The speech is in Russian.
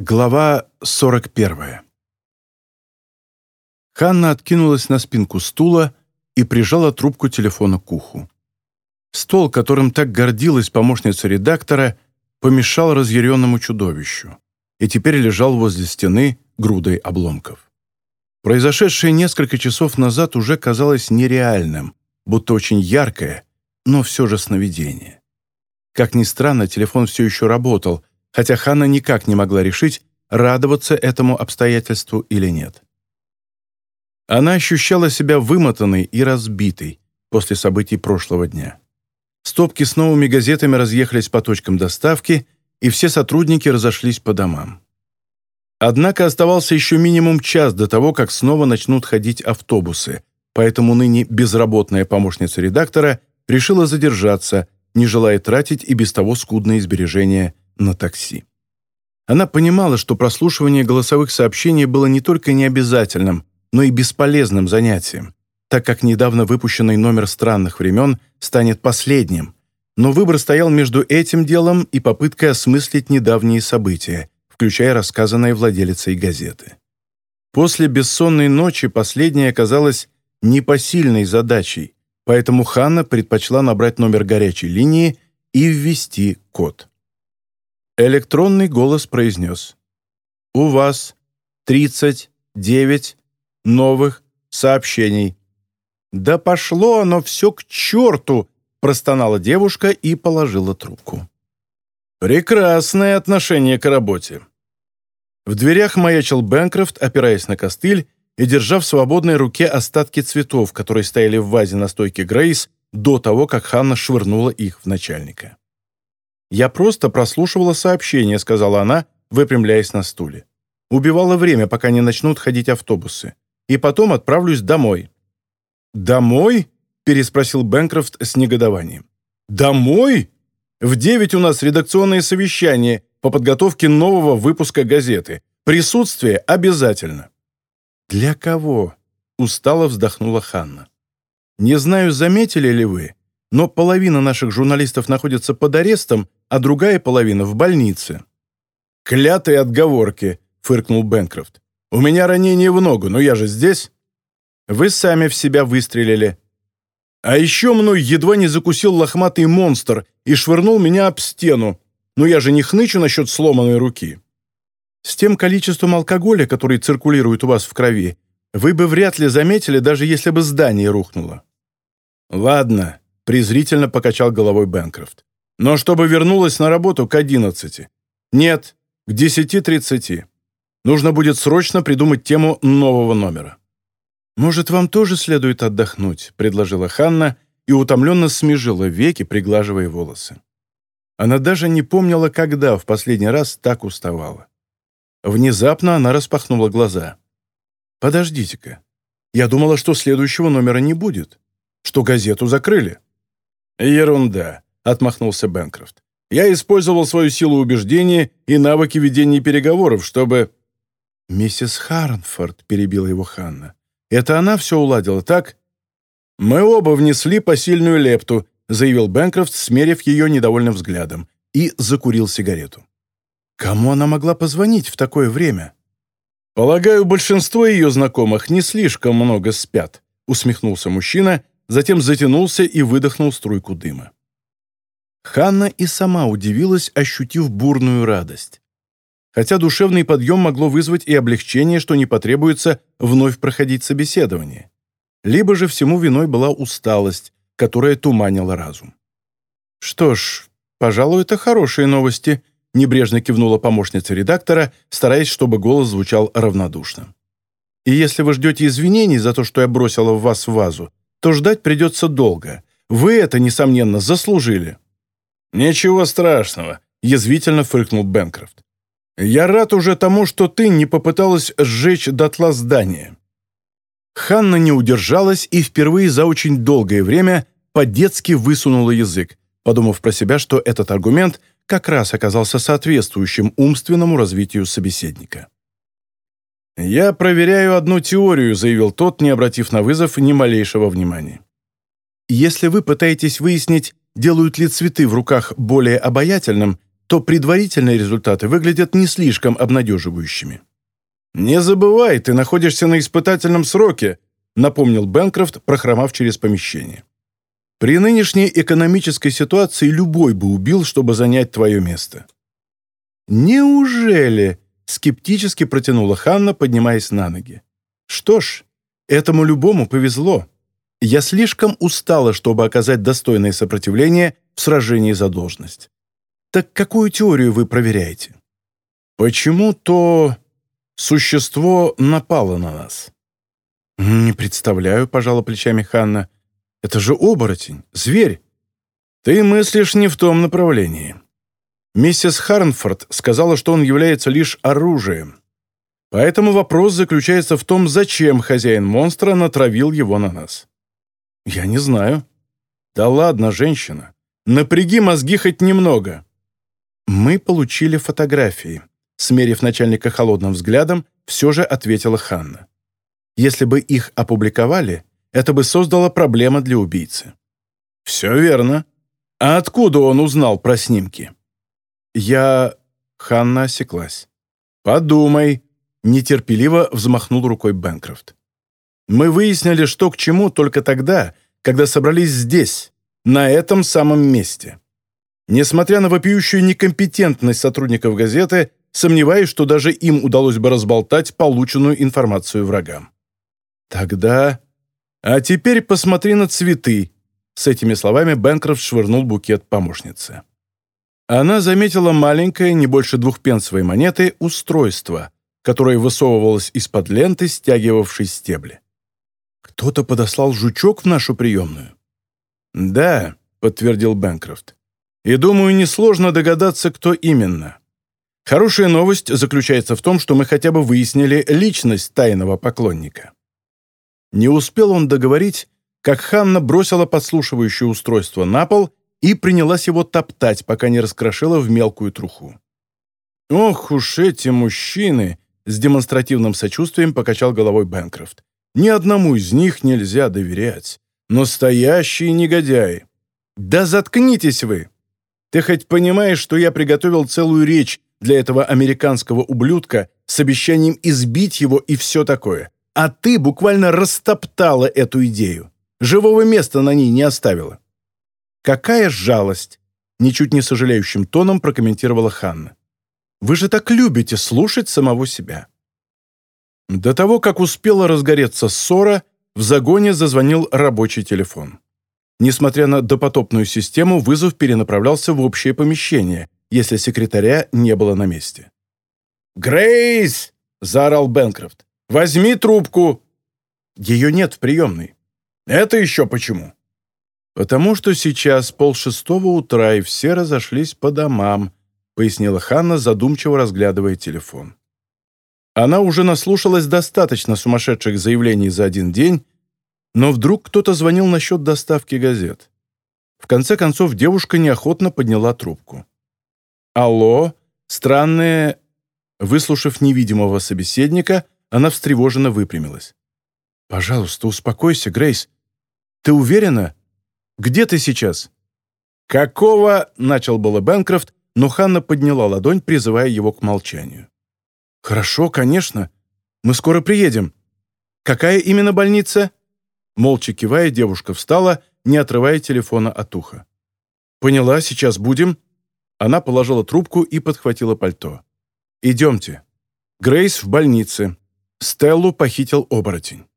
Глава 41. Ханна откинулась на спинку стула и прижала трубку телефона к уху. Стол, которым так гордилась помощница редактора, помешал разъяренному чудовищу и теперь лежал возле стены грудой обломков. Произошедшее несколько часов назад уже казалось нереальным, будто очень яркое, но все же сновидение. Как ни странно, телефон все еще работал, хотя Ханна никак не могла решить, радоваться этому обстоятельству или нет. Она ощущала себя вымотанной и разбитой после событий прошлого дня. Стопки с новыми газетами разъехались по точкам доставки, и все сотрудники разошлись по домам. Однако оставался еще минимум час до того, как снова начнут ходить автобусы, поэтому ныне безработная помощница редактора решила задержаться, не желая тратить и без того скудные сбережения на такси. Она понимала, что прослушивание голосовых сообщений было не только необязательным, но и бесполезным занятием, так как недавно выпущенный номер странных времен станет последним. Но выбор стоял между этим делом и попыткой осмыслить недавние события, включая рассказанные владелицей газеты. После бессонной ночи последняя оказалась непосильной задачей, поэтому Ханна предпочла набрать номер горячей линии и ввести код. Электронный голос произнес. «У вас 39 новых сообщений». «Да пошло оно все к черту!» – простонала девушка и положила трубку. «Прекрасное отношение к работе». В дверях маячил Бэнкрофт, опираясь на костыль и держа в свободной руке остатки цветов, которые стояли в вазе на стойке Грейс до того, как Ханна швырнула их в начальника. «Я просто прослушивала сообщение», — сказала она, выпрямляясь на стуле. «Убивала время, пока не начнут ходить автобусы. И потом отправлюсь домой». «Домой?» — переспросил Бэнкрофт с негодованием. «Домой? В девять у нас редакционное совещание по подготовке нового выпуска газеты. Присутствие обязательно». «Для кого?» — устало вздохнула Ханна. «Не знаю, заметили ли вы, но половина наших журналистов находится под арестом, а другая половина в больнице». «Клятые отговорки», — фыркнул Бэнкрофт. «У меня ранение в ногу, но я же здесь». «Вы сами в себя выстрелили». «А еще мной едва не закусил лохматый монстр и швырнул меня об стену. Но я же не хнычу насчет сломанной руки». «С тем количеством алкоголя, который циркулирует у вас в крови, вы бы вряд ли заметили, даже если бы здание рухнуло». «Ладно», — презрительно покачал головой Бэнкрофт но чтобы вернулась на работу к 11. Нет, к 10.30. Нужно будет срочно придумать тему нового номера. «Может, вам тоже следует отдохнуть?» — предложила Ханна и утомленно смежила веки, приглаживая волосы. Она даже не помнила, когда в последний раз так уставала. Внезапно она распахнула глаза. «Подождите-ка. Я думала, что следующего номера не будет, что газету закрыли». «Ерунда отмахнулся Бэнкрофт. «Я использовал свою силу убеждения и навыки ведения переговоров, чтобы...» «Миссис Харнфорд», — перебила его Ханна. «Это она все уладила, так?» «Мы оба внесли посильную лепту», — заявил Бэнкрофт, смерив ее недовольным взглядом, и закурил сигарету. «Кому она могла позвонить в такое время?» «Полагаю, большинство ее знакомых не слишком много спят», — усмехнулся мужчина, затем затянулся и выдохнул струйку дыма. Ханна и сама удивилась, ощутив бурную радость. Хотя душевный подъем могло вызвать и облегчение, что не потребуется вновь проходить собеседование. Либо же всему виной была усталость, которая туманила разум. «Что ж, пожалуй, это хорошие новости», — небрежно кивнула помощница редактора, стараясь, чтобы голос звучал равнодушно. «И если вы ждете извинений за то, что я бросила в вас вазу, то ждать придется долго. Вы это, несомненно, заслужили». «Ничего страшного», — язвительно фыркнул Бенкрофт. «Я рад уже тому, что ты не попыталась сжечь дотла здание». Ханна не удержалась и впервые за очень долгое время по-детски высунула язык, подумав про себя, что этот аргумент как раз оказался соответствующим умственному развитию собеседника. «Я проверяю одну теорию», — заявил тот, не обратив на вызов ни малейшего внимания. «Если вы пытаетесь выяснить, делают ли цветы в руках более обаятельным, то предварительные результаты выглядят не слишком обнадеживающими. «Не забывай, ты находишься на испытательном сроке», напомнил Бэнкрофт, прохромав через помещение. «При нынешней экономической ситуации любой бы убил, чтобы занять твое место». «Неужели?» — скептически протянула Ханна, поднимаясь на ноги. «Что ж, этому любому повезло. Я слишком устала, чтобы оказать достойное сопротивление в сражении за должность. Так какую теорию вы проверяете?» «Почему то существо напало на нас?» «Не представляю», — пожала плечами Ханна. «Это же оборотень, зверь». «Ты мыслишь не в том направлении. Миссис Харнфорд сказала, что он является лишь оружием. Поэтому вопрос заключается в том, зачем хозяин монстра натравил его на нас. Я не знаю. Да ладно, женщина. Напряги мозги хоть немного. Мы получили фотографии. Смерив начальника холодным взглядом, все же ответила Ханна. Если бы их опубликовали, это бы создало проблемы для убийцы. Все верно. А откуда он узнал про снимки? «Я...» — Ханна осеклась. «Подумай», — нетерпеливо взмахнул рукой Бэнкрофт. «Мы выяснили, что к чему только тогда, когда собрались здесь, на этом самом месте. Несмотря на вопиющую некомпетентность сотрудников газеты, сомневаюсь, что даже им удалось бы разболтать полученную информацию врагам. Тогда... А теперь посмотри на цветы. С этими словами Бэнкрофт швырнул букет помощнице. Она заметила маленькое, не больше двухпенсовой монеты, устройство, которое высовывалось из-под ленты, стягивавшей стебли. «Кто-то подослал жучок в нашу приемную?» «Да», — подтвердил Бэнкрофт. «И думаю, несложно догадаться, кто именно. Хорошая новость заключается в том, что мы хотя бы выяснили личность тайного поклонника». Не успел он договорить, как Ханна бросила подслушивающее устройство на пол и принялась его топтать, пока не раскрошила в мелкую труху. «Ох уж эти мужчины!» — с демонстративным сочувствием покачал головой Бэнкрофт. «Ни одному из них нельзя доверять. Настоящие негодяи!» «Да заткнитесь вы! Ты хоть понимаешь, что я приготовил целую речь для этого американского ублюдка с обещанием избить его и все такое? А ты буквально растоптала эту идею. Живого места на ней не оставила. «Какая жалость!» — ничуть не сожалеющим тоном прокомментировала Ханна. «Вы же так любите слушать самого себя». До того, как успела разгореться ссора, в загоне зазвонил рабочий телефон. Несмотря на допотопную систему, вызов перенаправлялся в общее помещение, если секретаря не было на месте. «Грейс!» — заорал Бенкрофт. «Возьми трубку!» «Ее нет в приемной». «Это еще почему?» «Потому что сейчас полшестого утра, и все разошлись по домам», пояснила Ханна, задумчиво разглядывая телефон. Она уже наслушалась достаточно сумасшедших заявлений за один день, но вдруг кто-то звонил насчет доставки газет. В конце концов, девушка неохотно подняла трубку. «Алло, странные...» Выслушав невидимого собеседника, она встревоженно выпрямилась. «Пожалуйста, успокойся, Грейс. Ты уверена? Где ты сейчас?» «Какого?» — начал было Бэнкрофт, но Ханна подняла ладонь, призывая его к молчанию. «Хорошо, конечно. Мы скоро приедем. Какая именно больница?» Молча кивая, девушка встала, не отрывая телефона от уха. «Поняла, сейчас будем». Она положила трубку и подхватила пальто. «Идемте. Грейс в больнице. Стеллу похитил оборотень».